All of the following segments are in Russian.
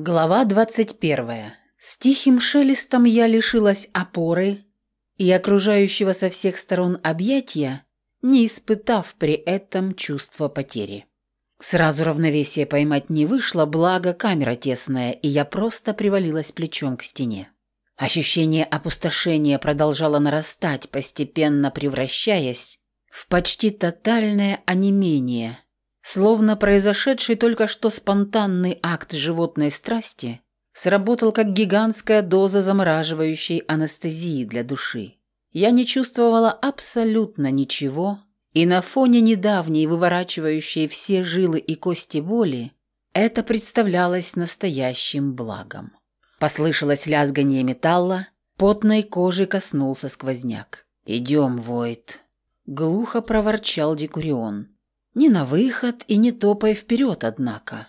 Глава 21. С тихим шелестом я лишилась опоры и окружающего со всех сторон объятия, не испытав при этом чувства потери. Сразу равновесие поймать не вышло, благо камера тесная, и я просто привалилась плечом к стене. Ощущение опустошения продолжало нарастать, постепенно превращаясь в почти тотальное онемение – Словно произошедший только что спонтанный акт животной страсти сработал как гигантская доза замораживающей анестезии для души. Я не чувствовала абсолютно ничего, и на фоне недавней выворачивающей все жилы и кости боли это представлялось настоящим благом. Послышалось лязгание металла, потной кожи коснулся сквозняк. «Идем, Войт», — глухо проворчал Декурион. Не на выход и не топая вперед, однако.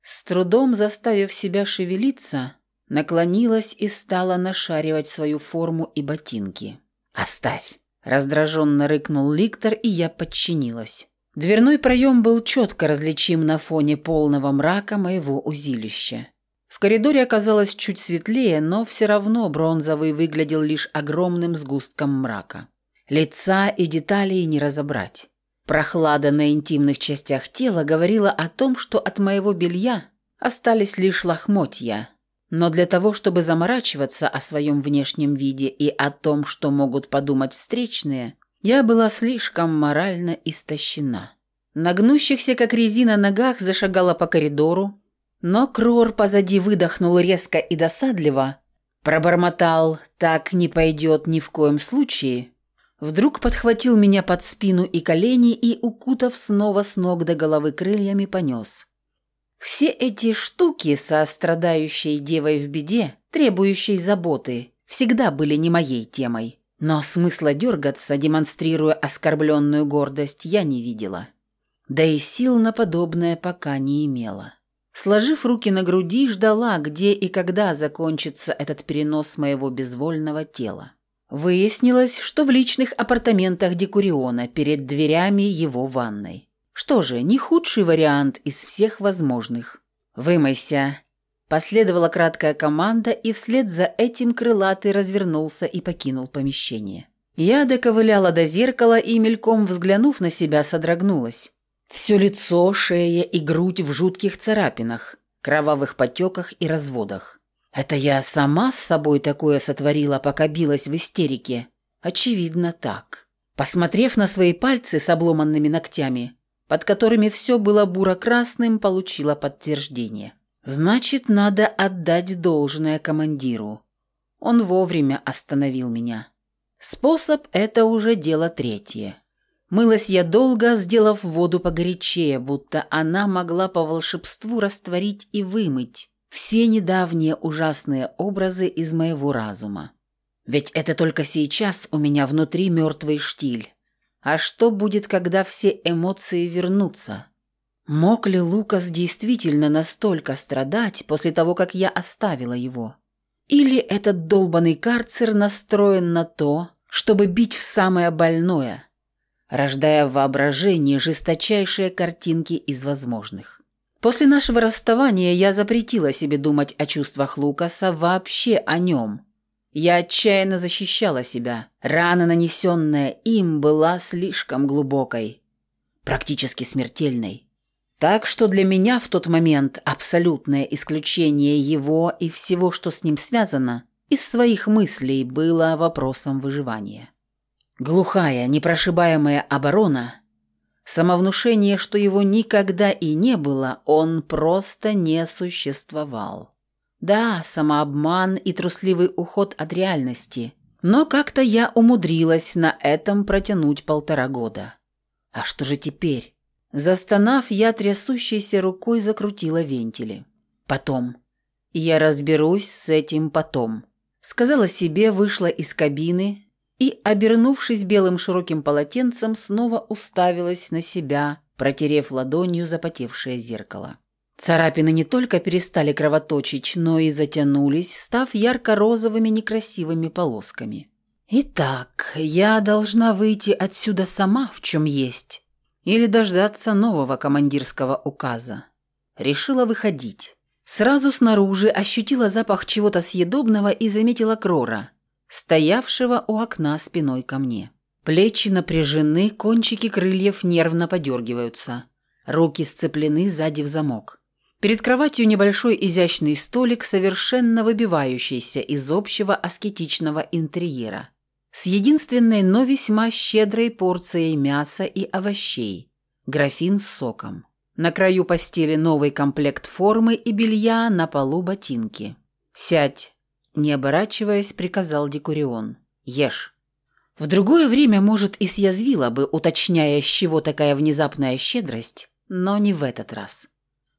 С трудом заставив себя шевелиться, наклонилась и стала нашаривать свою форму и ботинки. «Оставь!» – раздраженно рыкнул Ликтор, и я подчинилась. Дверной проем был четко различим на фоне полного мрака моего узилища. В коридоре оказалось чуть светлее, но все равно бронзовый выглядел лишь огромным сгустком мрака. Лица и деталей не разобрать. Прохлада на интимных частях тела говорила о том, что от моего белья остались лишь лохмотья. Но для того, чтобы заморачиваться о своем внешнем виде и о том, что могут подумать встречные, я была слишком морально истощена. На гнущихся, как резина, ногах зашагала по коридору, но Крор позади выдохнул резко и досадливо, пробормотал «так не пойдет ни в коем случае», Вдруг подхватил меня под спину и колени и, укутав снова с ног до головы крыльями, понес. Все эти штуки со страдающей девой в беде, требующей заботы, всегда были не моей темой. Но смысла дергаться, демонстрируя оскорбленную гордость, я не видела. Да и сил на подобное пока не имела. Сложив руки на груди, ждала, где и когда закончится этот перенос моего безвольного тела. Выяснилось, что в личных апартаментах Декуриона перед дверями его ванной. Что же, не худший вариант из всех возможных. «Вымойся!» Последовала краткая команда, и вслед за этим крылатый развернулся и покинул помещение. Я доковыляла до зеркала и, мельком взглянув на себя, содрогнулась. Все лицо, шея и грудь в жутких царапинах, кровавых потеках и разводах. Это я сама с собой такое сотворила, пока билась в истерике? Очевидно, так. Посмотрев на свои пальцы с обломанными ногтями, под которыми все было буро-красным, получила подтверждение. Значит, надо отдать должное командиру. Он вовремя остановил меня. Способ – это уже дело третье. Мылась я долго, сделав воду погорячее, будто она могла по волшебству растворить и вымыть все недавние ужасные образы из моего разума. Ведь это только сейчас у меня внутри мертвый штиль. А что будет, когда все эмоции вернутся? Мог ли Лукас действительно настолько страдать после того, как я оставила его? Или этот долбанный карцер настроен на то, чтобы бить в самое больное, рождая в воображении жесточайшие картинки из возможных? После нашего расставания я запретила себе думать о чувствах Лукаса, вообще о нем. Я отчаянно защищала себя. Рана, нанесенная им, была слишком глубокой, практически смертельной. Так что для меня в тот момент абсолютное исключение его и всего, что с ним связано, из своих мыслей было вопросом выживания. Глухая, непрошибаемая оборона Самовнушение, что его никогда и не было, он просто не существовал. Да, самообман и трусливый уход от реальности. Но как-то я умудрилась на этом протянуть полтора года. А что же теперь? Застонав, я трясущейся рукой закрутила вентили. Потом. Я разберусь с этим потом. Сказала себе, вышла из кабины, и, обернувшись белым широким полотенцем, снова уставилась на себя, протерев ладонью запотевшее зеркало. Царапины не только перестали кровоточить, но и затянулись, став ярко-розовыми некрасивыми полосками. «Итак, я должна выйти отсюда сама, в чем есть, или дождаться нового командирского указа. Решила выходить. Сразу снаружи ощутила запах чего-то съедобного и заметила Крора, стоявшего у окна спиной ко мне. Плечи напряжены, кончики крыльев нервно подергиваются. Руки сцеплены сзади в замок. Перед кроватью небольшой изящный столик, совершенно выбивающийся из общего аскетичного интерьера. С единственной, но весьма щедрой порцией мяса и овощей. Графин с соком. На краю постели новый комплект формы и белья, на полу ботинки. «Сядь!» – не оборачиваясь, приказал Декурион. «Ешь!» В другое время, может, и съязвила бы, уточняя, с чего такая внезапная щедрость, но не в этот раз.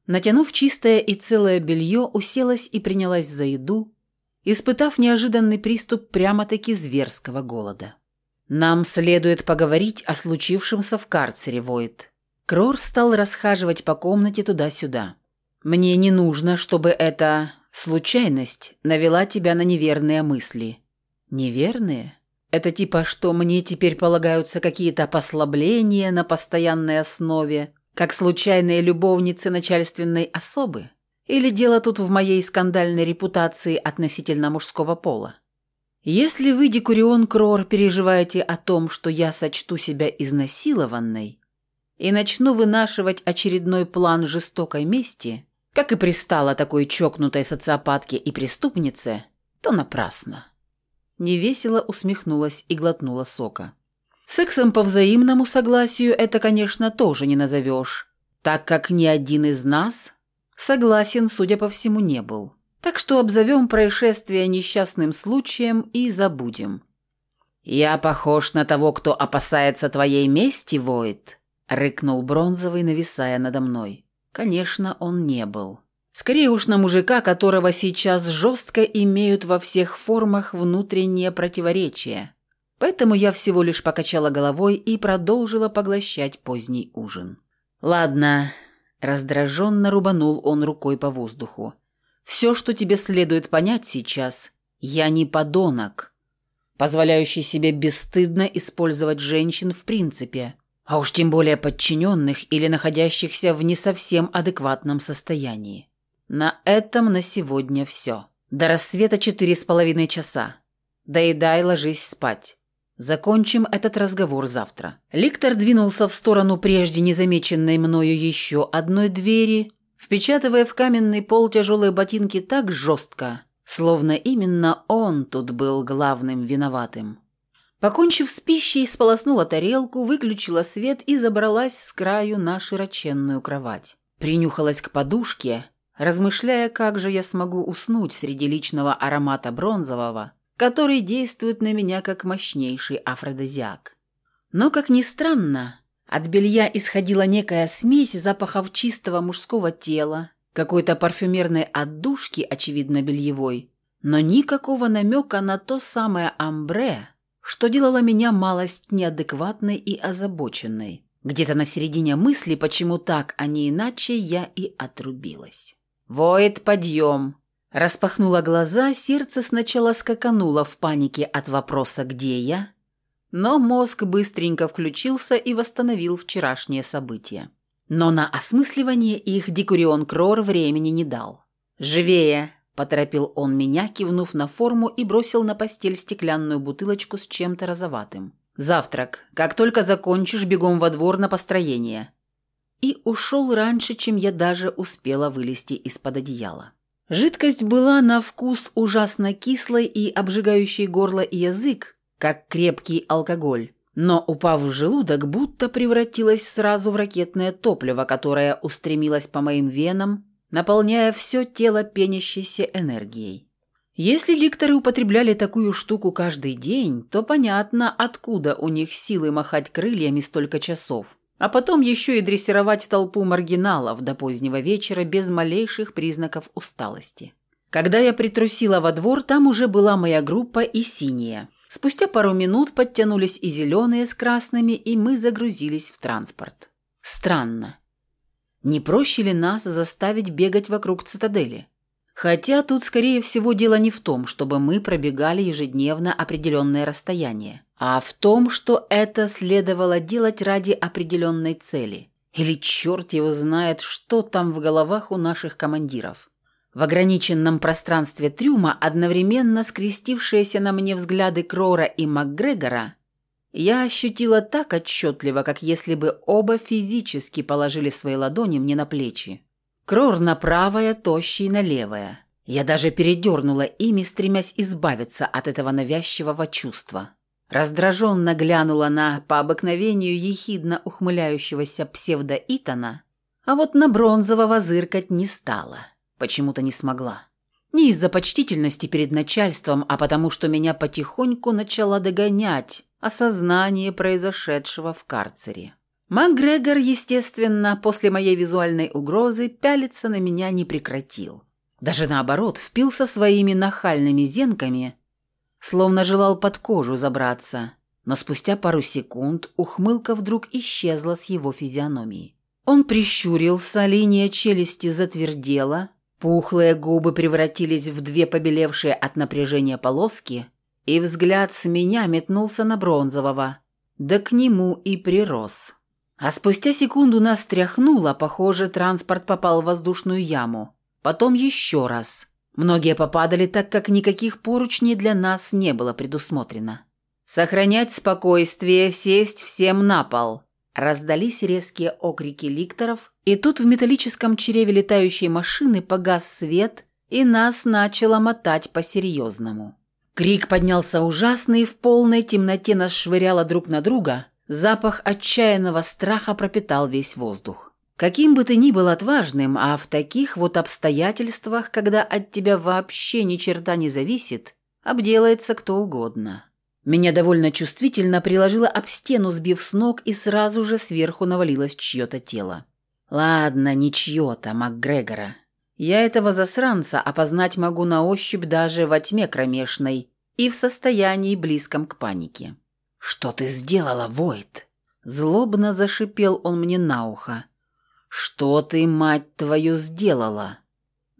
Натянув чистое и целое белье, уселась и принялась за еду, испытав неожиданный приступ прямо-таки зверского голода. «Нам следует поговорить о случившемся в карцере, Войт», Крор стал расхаживать по комнате туда-сюда. «Мне не нужно, чтобы эта случайность навела тебя на неверные мысли». «Неверные? Это типа, что мне теперь полагаются какие-то послабления на постоянной основе, как случайные любовницы начальственной особы? Или дело тут в моей скандальной репутации относительно мужского пола?» Если вы, Декурион Крор, переживаете о том, что я сочту себя изнасилованной, и начну вынашивать очередной план жестокой мести, как и пристало такой чокнутой социопатке и преступнице, то напрасно. Невесело усмехнулась и глотнула сока. Сексом по взаимному согласию это, конечно, тоже не назовешь, так как ни один из нас согласен, судя по всему, не был. Так что обзовем происшествие несчастным случаем и забудем. «Я похож на того, кто опасается твоей мести, Войд?» рыкнул Бронзовый, нависая надо мной. Конечно, он не был. Скорее уж на мужика, которого сейчас жестко имеют во всех формах внутренние противоречия. Поэтому я всего лишь покачала головой и продолжила поглощать поздний ужин. «Ладно», – раздраженно рубанул он рукой по воздуху. «Все, что тебе следует понять сейчас, я не подонок, позволяющий себе бесстыдно использовать женщин в принципе а уж тем более подчиненных или находящихся в не совсем адекватном состоянии. На этом на сегодня все. До рассвета четыре с половиной часа. Доедай, ложись спать. Закончим этот разговор завтра. Ликтор двинулся в сторону прежде незамеченной мною еще одной двери, впечатывая в каменный пол тяжелые ботинки так жестко, словно именно он тут был главным виноватым. Покончив с пищей, сполоснула тарелку, выключила свет и забралась с краю на широченную кровать. Принюхалась к подушке, размышляя, как же я смогу уснуть среди личного аромата бронзового, который действует на меня как мощнейший афродизиак. Но, как ни странно, от белья исходила некая смесь запахов чистого мужского тела, какой-то парфюмерной отдушки, очевидно бельевой, но никакого намека на то самое амбре, что делало меня малость неадекватной и озабоченной. Где-то на середине мысли, почему так, а не иначе, я и отрубилась. «Воет, подъем!» Распахнула глаза, сердце сначала скакануло в панике от вопроса «Где я?», но мозг быстренько включился и восстановил вчерашние события. Но на осмысливание их Декурион Крор времени не дал. «Живее!» Поторопил он меня, кивнув на форму и бросил на постель стеклянную бутылочку с чем-то розоватым. «Завтрак. Как только закончишь, бегом во двор на построение». И ушел раньше, чем я даже успела вылезти из-под одеяла. Жидкость была на вкус ужасно кислой и обжигающей горло и язык, как крепкий алкоголь. Но, упав в желудок, будто превратилась сразу в ракетное топливо, которое устремилось по моим венам, наполняя все тело пенящейся энергией. Если ликторы употребляли такую штуку каждый день, то понятно, откуда у них силы махать крыльями столько часов, а потом еще и дрессировать толпу маргиналов до позднего вечера без малейших признаков усталости. Когда я притрусила во двор, там уже была моя группа и синяя. Спустя пару минут подтянулись и зеленые с красными, и мы загрузились в транспорт. Странно. Не проще ли нас заставить бегать вокруг цитадели? Хотя тут, скорее всего, дело не в том, чтобы мы пробегали ежедневно определенное расстояние, а в том, что это следовало делать ради определенной цели. Или черт его знает, что там в головах у наших командиров. В ограниченном пространстве трюма, одновременно скрестившиеся на мне взгляды Крора и МакГрегора, я ощутила так отчетливо, как если бы оба физически положили свои ладони мне на плечи. Крор на правое, тощий на левое. Я даже передернула ими, стремясь избавиться от этого навязчивого чувства. Раздраженно глянула на, по обыкновению, ехидно ухмыляющегося псевдо-Итана, а вот на бронзового зыркать не стала. Почему-то не смогла. Не из-за почтительности перед начальством, а потому что меня потихоньку начала догонять осознание произошедшего в карцере. МакГрегор, естественно, после моей визуальной угрозы пялиться на меня не прекратил. Даже наоборот, впился своими нахальными зенками, словно желал под кожу забраться, но спустя пару секунд ухмылка вдруг исчезла с его физиономии. Он прищурился, линия челюсти затвердела, пухлые губы превратились в две побелевшие от напряжения полоски, и взгляд с меня метнулся на бронзового, да к нему и прирос. А спустя секунду нас тряхнуло, похоже, транспорт попал в воздушную яму. Потом еще раз. Многие попадали, так как никаких поручней для нас не было предусмотрено. «Сохранять спокойствие, сесть всем на пол!» Раздались резкие окрики ликторов, и тут в металлическом чреве летающей машины погас свет, и нас начало мотать по-серьезному. Крик поднялся ужасный, в полной темноте нас швыряло друг на друга, Запах отчаянного страха пропитал весь воздух. Каким бы ты ни был отважным, а в таких вот обстоятельствах, когда от тебя вообще ни черта не зависит, обделается кто угодно. Меня довольно чувствительно приложило об стену, сбив с ног, и сразу же сверху навалилось чье-то тело. Ладно, не чье-то, МакГрегора. Я этого засранца опознать могу на ощупь даже во тьме кромешной и в состоянии близком к панике. «Что ты сделала, Войт?» Злобно зашипел он мне на ухо. «Что ты, мать твою, сделала?»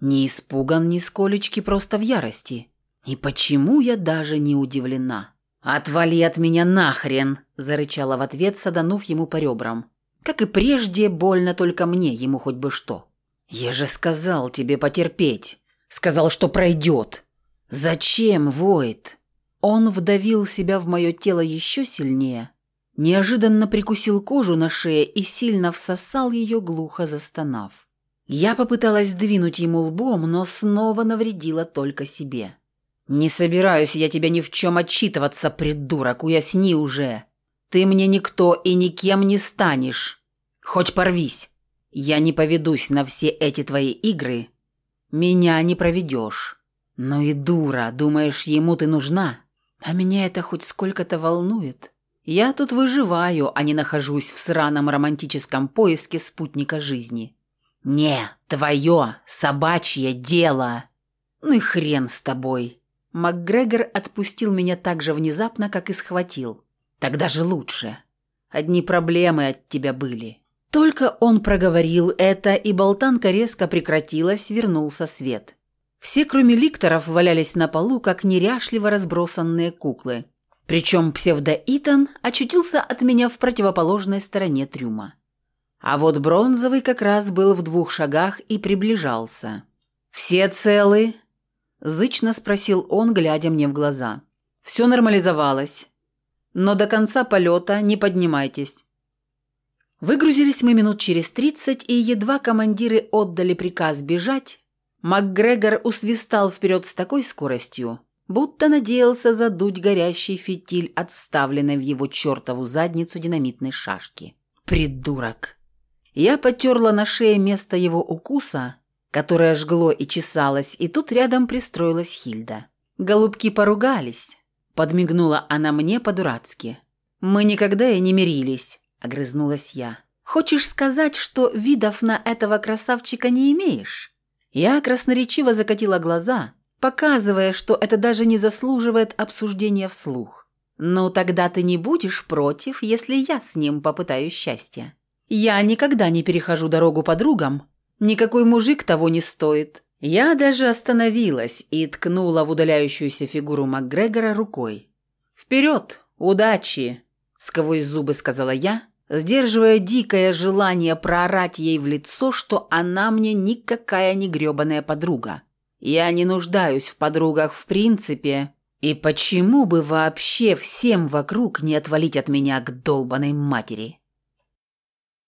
Не испуган ни сколечки, просто в ярости. И почему я даже не удивлена? «Отвали от меня нахрен!» – зарычала в ответ, саданув ему по ребрам. Как и прежде, больно только мне, ему хоть бы что. «Я же сказал тебе потерпеть. Сказал, что пройдет. Зачем, Войт?» Он вдавил себя в мое тело еще сильнее, неожиданно прикусил кожу на шее и сильно всосал ее, глухо застонав. Я попыталась двинуть ему лбом, но снова навредила только себе. «Не собираюсь я тебя ни в чем отчитываться, придурок, уясни уже. Ты мне никто и никем не станешь. Хоть порвись. Я не поведусь на все эти твои игры. Меня не проведешь. Ну и дура, думаешь, ему ты нужна?» А меня это хоть сколько-то волнует. Я тут выживаю, а не нахожусь в сраном романтическом поиске спутника жизни. Не, твое собачье дело. Ну и хрен с тобой. МакГрегор отпустил меня так же внезапно, как и схватил. Тогда же лучше. Одни проблемы от тебя были. Только он проговорил это, и болтанка резко прекратилась, вернулся свет. Все, кроме ликторов, валялись на полу, как неряшливо разбросанные куклы. Причем псевдо-Итан очутился от меня в противоположной стороне трюма. А вот бронзовый как раз был в двух шагах и приближался. «Все целы?» – зычно спросил он, глядя мне в глаза. «Все нормализовалось. Но до конца полета не поднимайтесь». Выгрузились мы минут через тридцать, и едва командиры отдали приказ бежать, МакГрегор усвистал вперед с такой скоростью, будто надеялся задуть горящий фитиль от вставленной в его чертову задницу динамитной шашки. Придурок! Я потерла на шее место его укуса, которое жгло и чесалось, и тут рядом пристроилась Хильда. Голубки поругались. Подмигнула она мне по-дурацки. «Мы никогда и не мирились», — огрызнулась я. «Хочешь сказать, что видов на этого красавчика не имеешь?» Я красноречиво закатила глаза, показывая, что это даже не заслуживает обсуждения вслух. «Ну, тогда ты не будешь против, если я с ним попытаюсь счастья. Я никогда не перехожу дорогу подругам. Никакой мужик того не стоит». Я даже остановилась и ткнула в удаляющуюся фигуру МакГрегора рукой. «Вперед! Удачи!» – сквозь зубы сказала я, сдерживая дикое желание проорать ей в лицо, что она мне никакая не грёбаная подруга. Я не нуждаюсь в подругах в принципе, и почему бы вообще всем вокруг не отвалить от меня к долбанной матери?